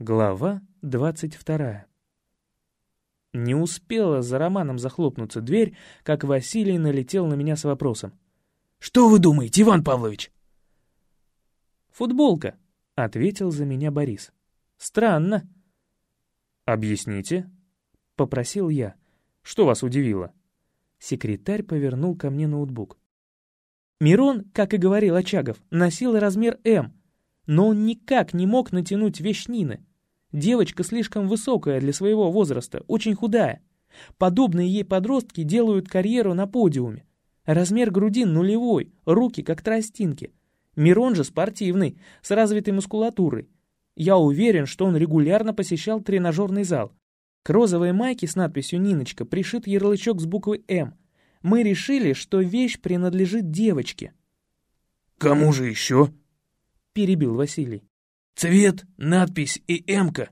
Глава двадцать вторая. Не успела за Романом захлопнуться дверь, как Василий налетел на меня с вопросом. «Что вы думаете, Иван Павлович?» «Футболка», — ответил за меня Борис. «Странно». «Объясните», — попросил я. «Что вас удивило?» Секретарь повернул ко мне ноутбук. Мирон, как и говорил Очагов, носил размер М, но он никак не мог натянуть вещь Нины. Девочка слишком высокая для своего возраста, очень худая. Подобные ей подростки делают карьеру на подиуме. Размер груди нулевой, руки как тростинки. Мирон же спортивный, с развитой мускулатурой. Я уверен, что он регулярно посещал тренажерный зал. К розовой майке с надписью «Ниночка» пришит ярлычок с буквой «М». Мы решили, что вещь принадлежит девочке. «Кому же еще?» — перебил Василий. Цвет, надпись и эмка.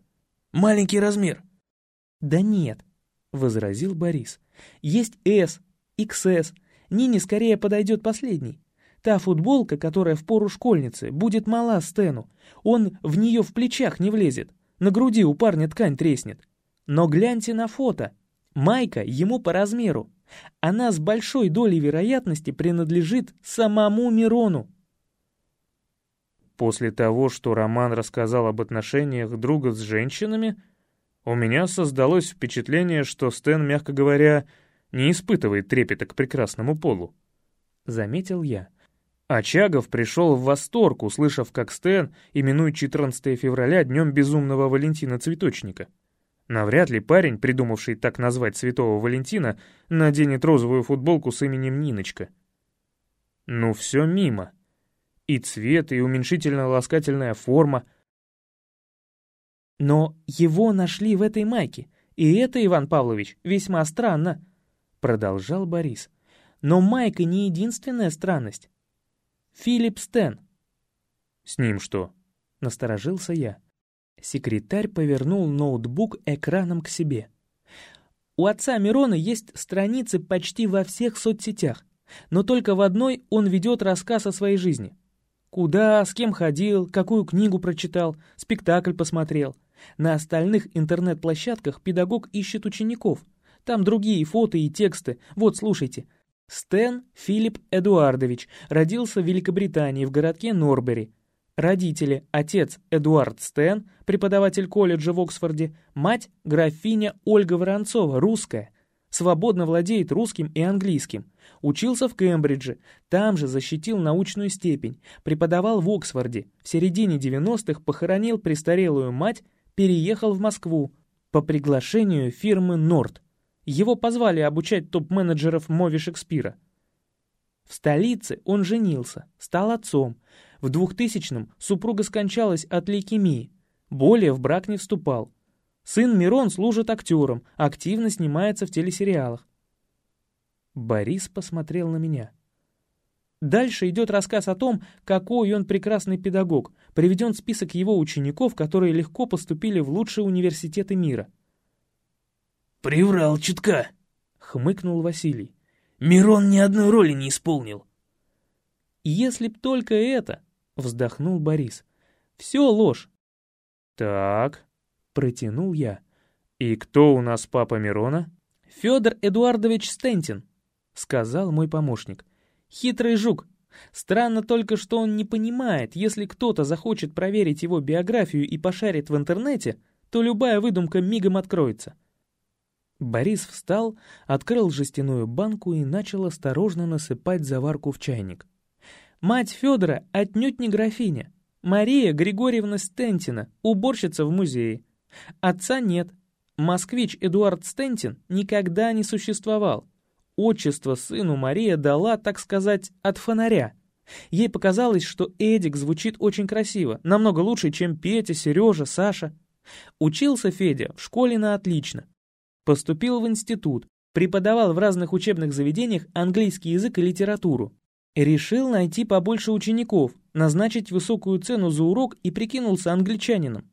Маленький размер. Да нет, возразил Борис. Есть S, XS. Нине скорее подойдет последний. Та футболка, которая в пору школьницы, будет мала Стэну. Он в нее в плечах не влезет. На груди у парня ткань треснет. Но гляньте на фото. Майка ему по размеру. Она с большой долей вероятности принадлежит самому Мирону. После того, что Роман рассказал об отношениях друга с женщинами, у меня создалось впечатление, что Стэн, мягко говоря, не испытывает трепета к прекрасному полу. Заметил я. Очагов пришел в восторг, услышав, как Стэн именует 14 февраля днем безумного Валентина Цветочника. Навряд ли парень, придумавший так назвать святого Валентина, наденет розовую футболку с именем Ниночка. Ну все мимо. И цвет, и уменьшительно-ласкательная форма. Но его нашли в этой майке, и это, Иван Павлович, весьма странно, продолжал Борис. Но майка не единственная странность. Филипп Стэн. С ним что? Насторожился я. Секретарь повернул ноутбук экраном к себе. У отца Мирона есть страницы почти во всех соцсетях, но только в одной он ведет рассказ о своей жизни. Куда, с кем ходил, какую книгу прочитал, спектакль посмотрел. На остальных интернет-площадках педагог ищет учеников. Там другие фото и тексты. Вот, слушайте. Стэн Филипп Эдуардович родился в Великобритании в городке Норбери. Родители – отец Эдуард Стэн, преподаватель колледжа в Оксфорде, мать – графиня Ольга Воронцова, русская. Свободно владеет русским и английским. Учился в Кембридже, там же защитил научную степень, преподавал в Оксфорде, в середине 90-х похоронил престарелую мать, переехал в Москву по приглашению фирмы «Норд». Его позвали обучать топ-менеджеров Мови Шекспира. В столице он женился, стал отцом. В 2000-м супруга скончалась от лейкемии. Более в брак не вступал. Сын Мирон служит актером, активно снимается в телесериалах. Борис посмотрел на меня. Дальше идет рассказ о том, какой он прекрасный педагог, приведен список его учеников, которые легко поступили в лучшие университеты мира. «Приврал чутка», — хмыкнул Василий. «Мирон ни одной роли не исполнил». «Если б только это», — вздохнул Борис. «Все ложь». «Так», — протянул я. «И кто у нас папа Мирона?» «Федор Эдуардович Стентин», — сказал мой помощник. «Хитрый жук. Странно только, что он не понимает, если кто-то захочет проверить его биографию и пошарит в интернете, то любая выдумка мигом откроется». Борис встал, открыл жестяную банку и начал осторожно насыпать заварку в чайник. Мать Федора отнюдь не графиня. Мария Григорьевна Стентина, уборщица в музее. Отца нет. Москвич Эдуард Стентин никогда не существовал. Отчество сыну Мария дала, так сказать, от фонаря. Ей показалось, что Эдик звучит очень красиво, намного лучше, чем Петя, Сережа, Саша. Учился Федя в школе на отлично. Поступил в институт, преподавал в разных учебных заведениях английский язык и литературу. Решил найти побольше учеников, назначить высокую цену за урок и прикинулся англичанином.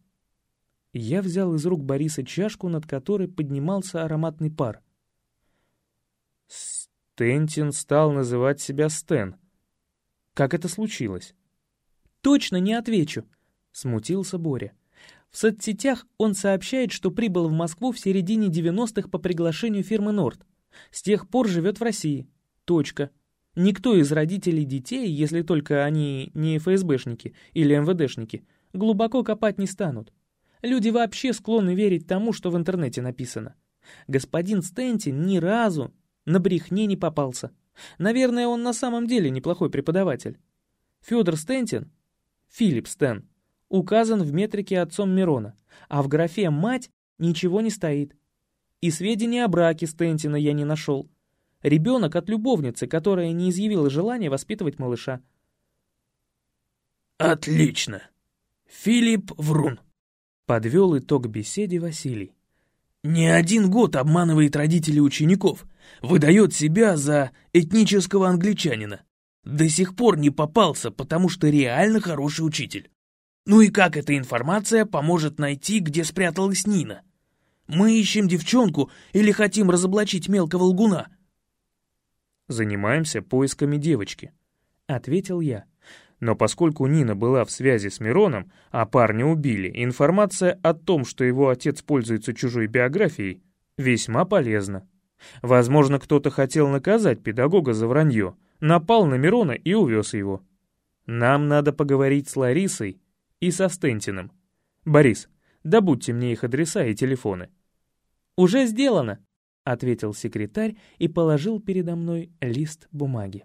Я взял из рук Бориса чашку, над которой поднимался ароматный пар. Стентин стал называть себя Стэн. Как это случилось? Точно не отвечу, смутился Боря. В соцсетях он сообщает, что прибыл в Москву в середине 90-х по приглашению фирмы «Норд». С тех пор живет в России. Точка. Никто из родителей детей, если только они не ФСБшники или МВДшники, глубоко копать не станут. Люди вообще склонны верить тому, что в интернете написано. Господин Стентин ни разу на брехне не попался. Наверное, он на самом деле неплохой преподаватель. Федор Стентин, Филипп Стен, указан в метрике отцом Мирона, а в графе «мать» ничего не стоит. И сведения о браке Стентина я не нашел. Ребенок от любовницы, которая не изъявила желания воспитывать малыша. «Отлично! Филипп Врун!» — подвел итог беседе Василий. «Не один год обманывает родителей учеников, выдает себя за этнического англичанина. До сих пор не попался, потому что реально хороший учитель. Ну и как эта информация поможет найти, где спряталась Нина? Мы ищем девчонку или хотим разоблачить мелкого лгуна? Занимаемся поисками девочки, ответил я. Но поскольку Нина была в связи с Мироном, а парня убили, информация о том, что его отец пользуется чужой биографией, весьма полезна. Возможно, кто-то хотел наказать педагога за вранье, напал на Мирона и увез его. Нам надо поговорить с Ларисой и со Стентиным. Борис, добудьте мне их адреса и телефоны». «Уже сделано», — ответил секретарь и положил передо мной лист бумаги.